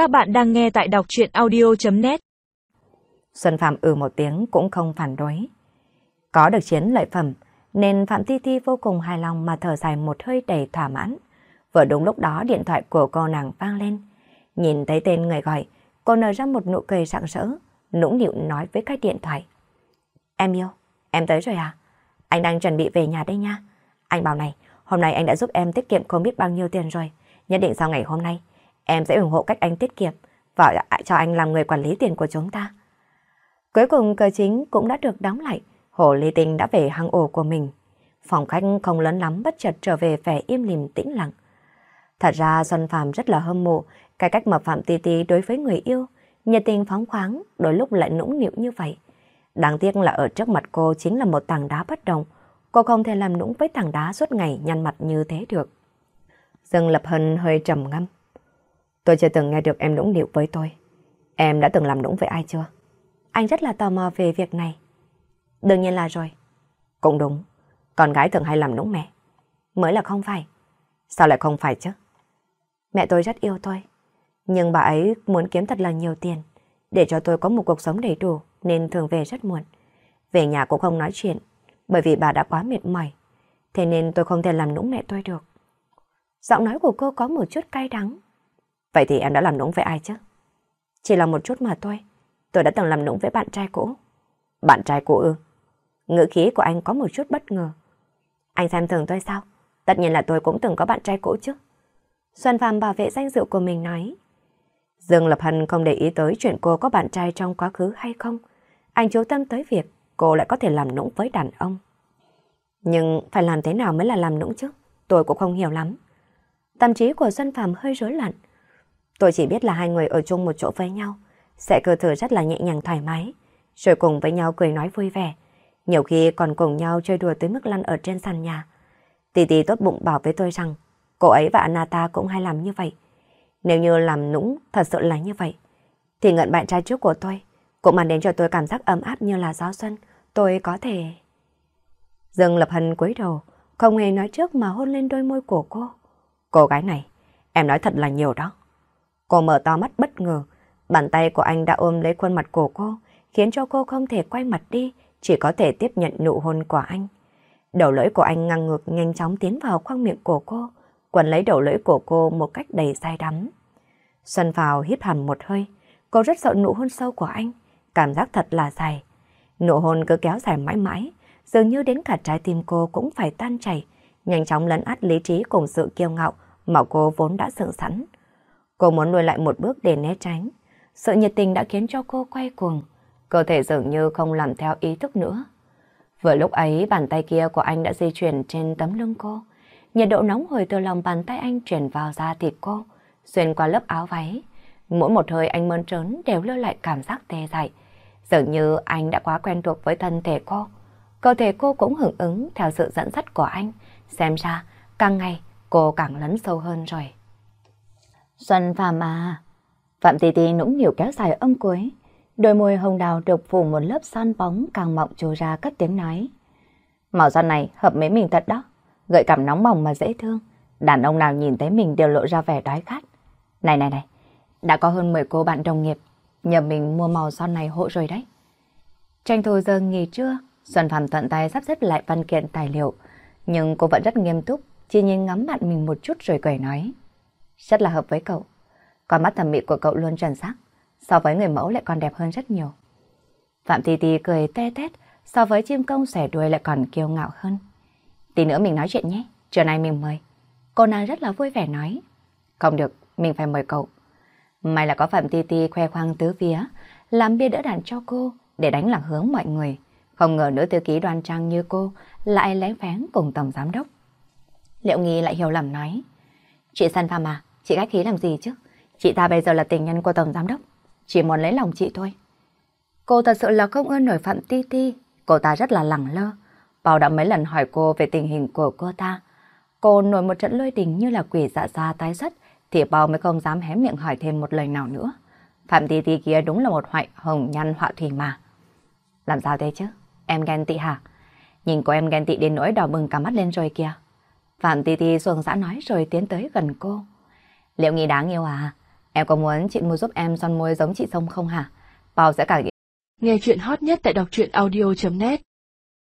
Các bạn đang nghe tại đọc chuyện audio.net Xuân Phạm ừ một tiếng cũng không phản đối. Có được chiến lợi phẩm, nên Phạm Ti Ti vô cùng hài lòng mà thở dài một hơi đầy thỏa mãn. Vừa đúng lúc đó điện thoại của cô nàng vang lên. Nhìn thấy tên người gọi, cô nở ra một nụ cười rạng rỡ, nũng nịu nói với cái điện thoại. Em yêu, em tới rồi à? Anh đang chuẩn bị về nhà đây nha. Anh bảo này, hôm nay anh đã giúp em tiết kiệm không biết bao nhiêu tiền rồi. Nhất định sau ngày hôm nay, em sẽ ủng hộ cách anh tiết kiệm và cho anh làm người quản lý tiền của chúng ta. Cuối cùng cờ chính cũng đã được đóng lại, Hồ Ly Tinh đã về hang ổ của mình. Phòng khách không lớn lắm bất chợt trở về vẻ im lìm tĩnh lặng. Thật ra Xuân Phạm rất là hâm mộ cái cách mà Phạm Ti Ti đối với người yêu, nhiệt tình phóng khoáng, đôi lúc lại nũng nịu như vậy. Đáng tiếc là ở trước mặt cô chính là một tảng đá bất động. Cô không thể làm nũng với tảng đá suốt ngày nhăn mặt như thế được. Dương Lập Hân hơi trầm ngâm. Tôi chưa từng nghe được em nũng nịu với tôi. Em đã từng làm nũng với ai chưa? Anh rất là tò mò về việc này. Đương nhiên là rồi. Cũng đúng. Con gái thường hay làm nũng mẹ. Mới là không phải. Sao lại không phải chứ? Mẹ tôi rất yêu tôi. Nhưng bà ấy muốn kiếm thật là nhiều tiền để cho tôi có một cuộc sống đầy đủ, nên thường về rất muộn. Về nhà cũng không nói chuyện, bởi vì bà đã quá mệt mỏi. Thế nên tôi không thể làm nũng mẹ tôi được. Giọng nói của cô có một chút cay đắng. Vậy thì em đã làm nũng với ai chứ? Chỉ là một chút mà thôi. Tôi đã từng làm nũng với bạn trai cũ. Bạn trai cũ ư? Ngữ khí của anh có một chút bất ngờ. Anh xem thường tôi sao? Tất nhiên là tôi cũng từng có bạn trai cũ chứ. Xuân Phạm bảo vệ danh dự của mình nói. Dương Lập Hân không để ý tới chuyện cô có bạn trai trong quá khứ hay không. Anh chú tâm tới việc cô lại có thể làm nũng với đàn ông. Nhưng phải làm thế nào mới là làm nũng chứ? Tôi cũng không hiểu lắm. Tâm trí của Xuân Phạm hơi rối loạn. Tôi chỉ biết là hai người ở chung một chỗ với nhau, sẽ cơ thể rất là nhẹ nhàng thoải mái, rồi cùng với nhau cười nói vui vẻ. Nhiều khi còn cùng nhau chơi đùa tới mức lăn ở trên sàn nhà. Tì tì tốt bụng bảo với tôi rằng cô ấy và Anata cũng hay làm như vậy. Nếu như làm nũng thật sự là như vậy, thì ngận bạn trai trước của tôi cũng mang đến cho tôi cảm giác ấm áp như là gió xuân. Tôi có thể... Dương Lập Hân cúi đầu, không hề nói trước mà hôn lên đôi môi của cô. Cô gái này, em nói thật là nhiều đó. Cô mở to mắt bất ngờ, bàn tay của anh đã ôm lấy khuôn mặt của cô, khiến cho cô không thể quay mặt đi, chỉ có thể tiếp nhận nụ hôn của anh. Đầu lưỡi của anh ngang ngược nhanh chóng tiến vào khoang miệng của cô, quần lấy đầu lưỡi của cô một cách đầy say đắm. Xuân vào hít hẳn một hơi, cô rất sợ nụ hôn sâu của anh, cảm giác thật là dài. Nụ hôn cứ kéo dài mãi mãi, dường như đến cả trái tim cô cũng phải tan chảy, nhanh chóng lấn át lý trí cùng sự kiêu ngạo mà cô vốn đã dựng sẵn. Cô muốn lùi lại một bước để né tránh. Sự nhiệt tình đã khiến cho cô quay cuồng, cơ thể dường như không làm theo ý thức nữa. Vừa lúc ấy bàn tay kia của anh đã di chuyển trên tấm lưng cô. Nhiệt độ nóng hồi từ lòng bàn tay anh chuyển vào da thịt cô, xuyên qua lớp áo váy. Mỗi một hơi anh mơn trớn đều lưu lại cảm giác tê dại. Dường như anh đã quá quen thuộc với thân thể cô. Cơ thể cô cũng hưởng ứng theo sự dẫn dắt của anh. Xem ra, càng ngày cô càng lấn sâu hơn rồi. Xuân Phạm à! Phạm Tì Tì nũng nỉu kéo dài âm cuối. Đôi môi hồng đào được phủ một lớp son bóng càng mọng trồi ra cất tiếng nói. Màu son này hợp mấy mình thật đó. Gợi cảm nóng bỏng mà dễ thương. Đàn ông nào nhìn thấy mình đều lộ ra vẻ đói khát. Này này này, đã có hơn 10 cô bạn đồng nghiệp nhờ mình mua màu son này hộ rồi đấy. Tranh thủ giờ nghỉ trưa, Xuân Phạm tận tay sắp xếp lại văn kiện tài liệu. Nhưng cô vẫn rất nghiêm túc, chỉ nhìn ngắm bạn mình một chút rồi cười nói. Rất là hợp với cậu. Con mắt thẩm mỹ của cậu luôn chuẩn xác. So với người mẫu lại còn đẹp hơn rất nhiều. Phạm Tì Tì cười te tét, so với chim công xẻ đuôi lại còn kiêu ngạo hơn. Tí nữa mình nói chuyện nhé, trưa nay mình mời. Cô nàng rất là vui vẻ nói. Không được, mình phải mời cậu. May là có Phạm Ti Ti khoe khoang tứ phía, làm bia đỡ đạn cho cô để đánh lạc hướng mọi người. Không ngờ nữ thư ký đoan trang như cô lại lén phén cùng tổng giám đốc. Liệu nghi lại hiểu lầm nói. Chị San Phạm à, chị khách khí làm gì chứ? Chị ta bây giờ là tình nhân của tổng giám đốc. Chỉ muốn lấy lòng chị thôi. Cô thật sự là không ưa nổi Phạm Ti Ti. Cô ta rất là lẳng lơ. Bảo đã mấy lần hỏi cô về tình hình của cô ta. Cô nổi một trận lôi đình như là quỷ dạ ra tái xuất, thì bao mới không dám hé miệng hỏi thêm một lời nào nữa. Phạm Ti Ti kia đúng là một hoại hồng nhăn họa thủy mà. Làm sao thế chứ? Em ghen tị hả? Nhìn cô em ghen tị đến nỗi đỏ bừng cả mắt lên rồi kìa. Phạm Ti Ti xuồng dã nói rồi tiến tới gần cô. Liệu nghi đáng yêu à? Em có muốn chị mua giúp em son môi giống chị Sông không hả? Bao sẽ cả Nghe chuyện hot nhất tại đọc truyện audio.net